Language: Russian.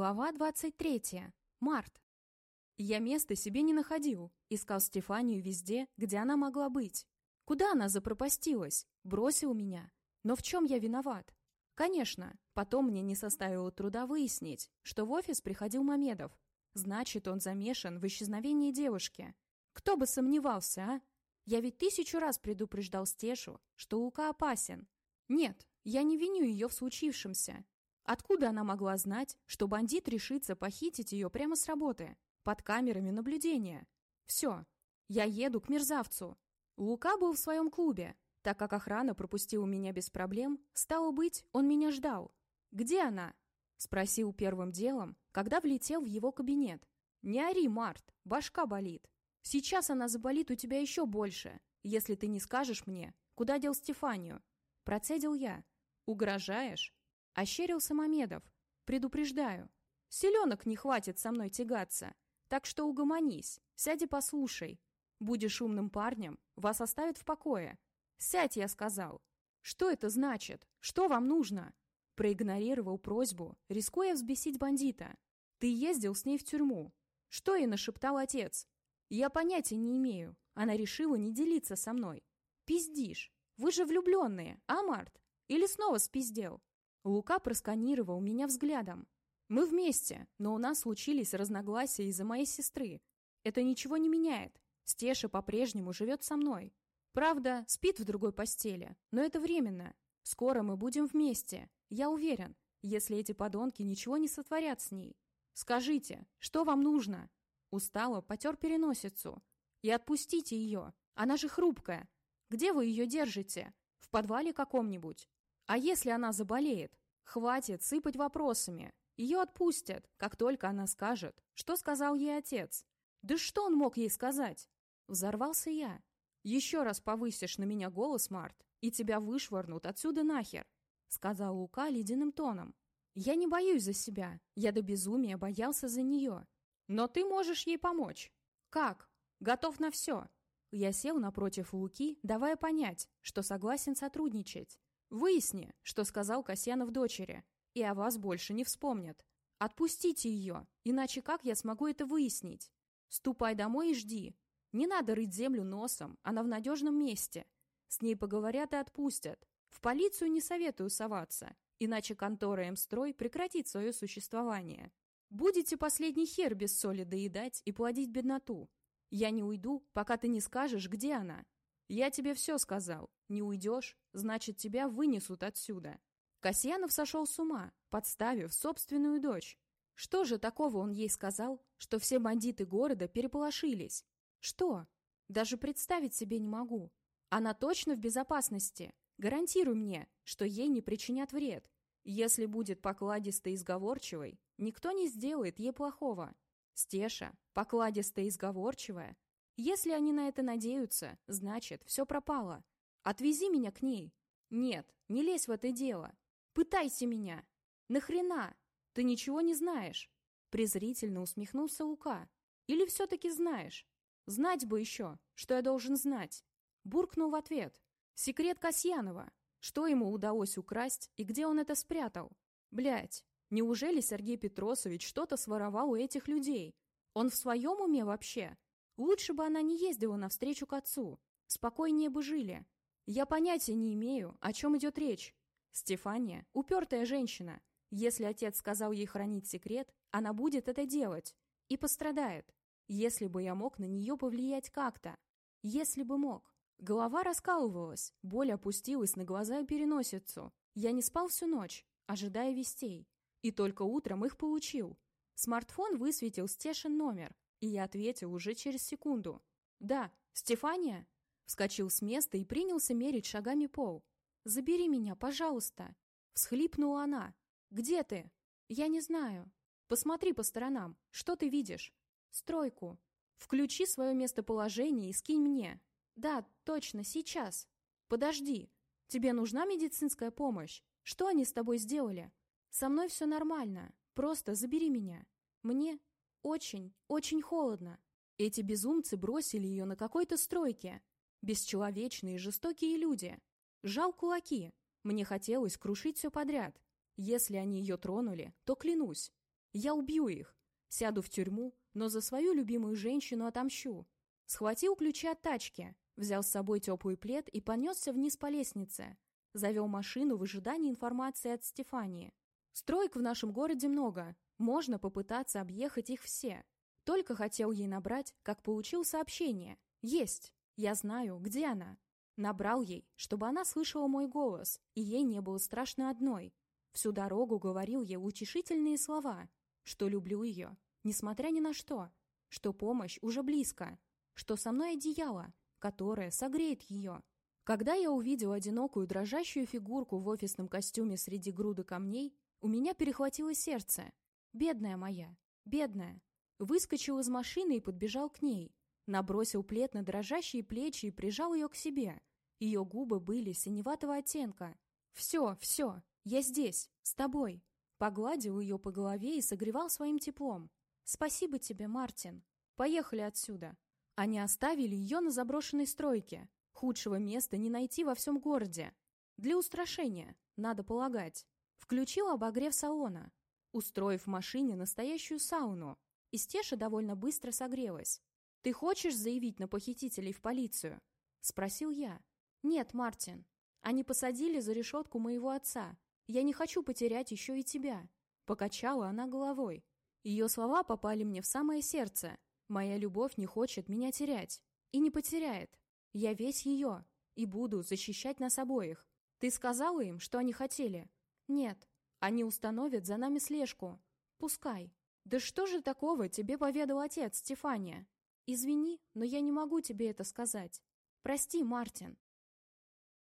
Глава 23. Март. Я места себе не находил, искал Стефанию везде, где она могла быть. Куда она запропастилась? Бросил меня. Но в чем я виноват? Конечно, потом мне не составило труда выяснить, что в офис приходил Мамедов. Значит, он замешан в исчезновении девушки. Кто бы сомневался, а? Я ведь тысячу раз предупреждал Стешу, что Лука опасен. Нет, я не виню ее в случившемся. Откуда она могла знать, что бандит решится похитить ее прямо с работы, под камерами наблюдения? Все, я еду к мерзавцу. Лука был в своем клубе. Так как охрана пропустила меня без проблем, стало быть, он меня ждал. «Где она?» — спросил первым делом, когда влетел в его кабинет. «Не ори, Март, башка болит. Сейчас она заболит у тебя еще больше, если ты не скажешь мне, куда дел Стефанию». Процедил я. «Угрожаешь?» Ощерился Мамедов. «Предупреждаю. Селенок не хватит со мной тягаться. Так что угомонись, сядь и послушай. Будешь умным парнем, вас оставят в покое. Сядь, я сказал. Что это значит? Что вам нужно?» Проигнорировал просьбу, рискуя взбесить бандита. «Ты ездил с ней в тюрьму. Что ей нашептал отец?» «Я понятия не имею. Она решила не делиться со мной. Пиздишь. Вы же влюбленные, а, Март? Или снова спиздел?» Лука просканировал меня взглядом. «Мы вместе, но у нас случились разногласия из-за моей сестры. Это ничего не меняет. Стеша по-прежнему живет со мной. Правда, спит в другой постели, но это временно. Скоро мы будем вместе, я уверен, если эти подонки ничего не сотворят с ней. Скажите, что вам нужно?» Устало потер переносицу. «И отпустите ее, она же хрупкая. Где вы ее держите? В подвале каком-нибудь? А если она заболеет? Хватит сыпать вопросами. Ее отпустят, как только она скажет, что сказал ей отец. Да что он мог ей сказать? Взорвался я. Еще раз повысишь на меня голос, Март, и тебя вышвырнут отсюда нахер, сказал Лука ледяным тоном. Я не боюсь за себя, я до безумия боялся за нее. Но ты можешь ей помочь. Как? Готов на все. Я сел напротив Луки, давая понять, что согласен сотрудничать. Выясни, что сказал Касьянов дочери, и о вас больше не вспомнят. Отпустите ее, иначе как я смогу это выяснить? Ступай домой и жди. Не надо рыть землю носом, она в надежном месте. С ней поговорят и отпустят. В полицию не советую соваться, иначе контора М-строй прекратит свое существование. Будете последний хер без соли доедать и плодить бедноту. Я не уйду, пока ты не скажешь, где она. Я тебе все сказал. Не уйдешь, значит, тебя вынесут отсюда. Касьянов сошел с ума, подставив собственную дочь. Что же такого он ей сказал, что все бандиты города переполошились? Что? Даже представить себе не могу. Она точно в безопасности. Гарантируй мне, что ей не причинят вред. Если будет покладистой и изговорчивой, никто не сделает ей плохого. Стеша, покладистая и изговорчивая, если они на это надеются, значит, все пропало. Отвези меня к ней. Нет, не лезь в это дело. Пытайся меня. Нахрена? Ты ничего не знаешь. Презрительно усмехнулся Лука. Или все-таки знаешь? Знать бы еще, что я должен знать. Буркнул в ответ. Секрет Касьянова. Что ему удалось украсть и где он это спрятал? Блять, неужели Сергей Петросович что-то своровал у этих людей? Он в своем уме вообще? Лучше бы она не ездила навстречу к отцу. Спокойнее бы жили. Я понятия не имею, о чем идет речь. Стефания – упертая женщина. Если отец сказал ей хранить секрет, она будет это делать. И пострадает. Если бы я мог на нее повлиять как-то. Если бы мог. Голова раскалывалась, боль опустилась на глаза и переносицу. Я не спал всю ночь, ожидая вестей. И только утром их получил. Смартфон высветил Стешин номер. И я ответил уже через секунду. «Да, Стефания?» Вскочил с места и принялся мерить шагами пол. «Забери меня, пожалуйста!» Всхлипнула она. «Где ты?» «Я не знаю. Посмотри по сторонам. Что ты видишь?» «Стройку. Включи свое местоположение и скинь мне». «Да, точно, сейчас. Подожди. Тебе нужна медицинская помощь? Что они с тобой сделали?» «Со мной все нормально. Просто забери меня. Мне очень, очень холодно. Эти безумцы бросили ее на какой-то стройке. Бесчеловечные, жестокие люди. Жал кулаки. Мне хотелось крушить все подряд. Если они ее тронули, то клянусь. Я убью их. Сяду в тюрьму, но за свою любимую женщину отомщу. Схватил ключи от тачки, взял с собой теплый плед и понесся вниз по лестнице. Завел машину в ожидании информации от Стефании. Строек в нашем городе много, можно попытаться объехать их все. Только хотел ей набрать, как получил сообщение. Есть, я знаю, где она. Набрал ей, чтобы она слышала мой голос, и ей не было страшно одной. Всю дорогу говорил ей утешительные слова, что люблю ее, несмотря ни на что, что помощь уже близко, что со мной одеяло, которое согреет ее. Когда я увидел одинокую дрожащую фигурку в офисном костюме среди груды камней, у меня перехватило сердце. Бедная моя, бедная. Выскочил из машины и подбежал к ней. Набросил плед на дрожащие плечи и прижал ее к себе. Ее губы были синеватого оттенка. «Все, все, я здесь, с тобой». Погладил ее по голове и согревал своим теплом. «Спасибо тебе, Мартин. Поехали отсюда». Они оставили ее на заброшенной стройке. Худшего места не найти во всем городе. Для устрашения, надо полагать. Включил обогрев салона, устроив в машине настоящую сауну. Истеша довольно быстро согрелась. «Ты хочешь заявить на похитителей в полицию?» — спросил я. «Нет, Мартин. Они посадили за решетку моего отца. Я не хочу потерять еще и тебя». Покачала она головой. Ее слова попали мне в самое сердце. Моя любовь не хочет меня терять. И не потеряет. Я весь ее. И буду защищать нас обоих. Ты сказала им, что они хотели? Нет. Они установят за нами слежку. Пускай. Да что же такого тебе поведал отец, Стефания? Извини, но я не могу тебе это сказать. Прости, Мартин.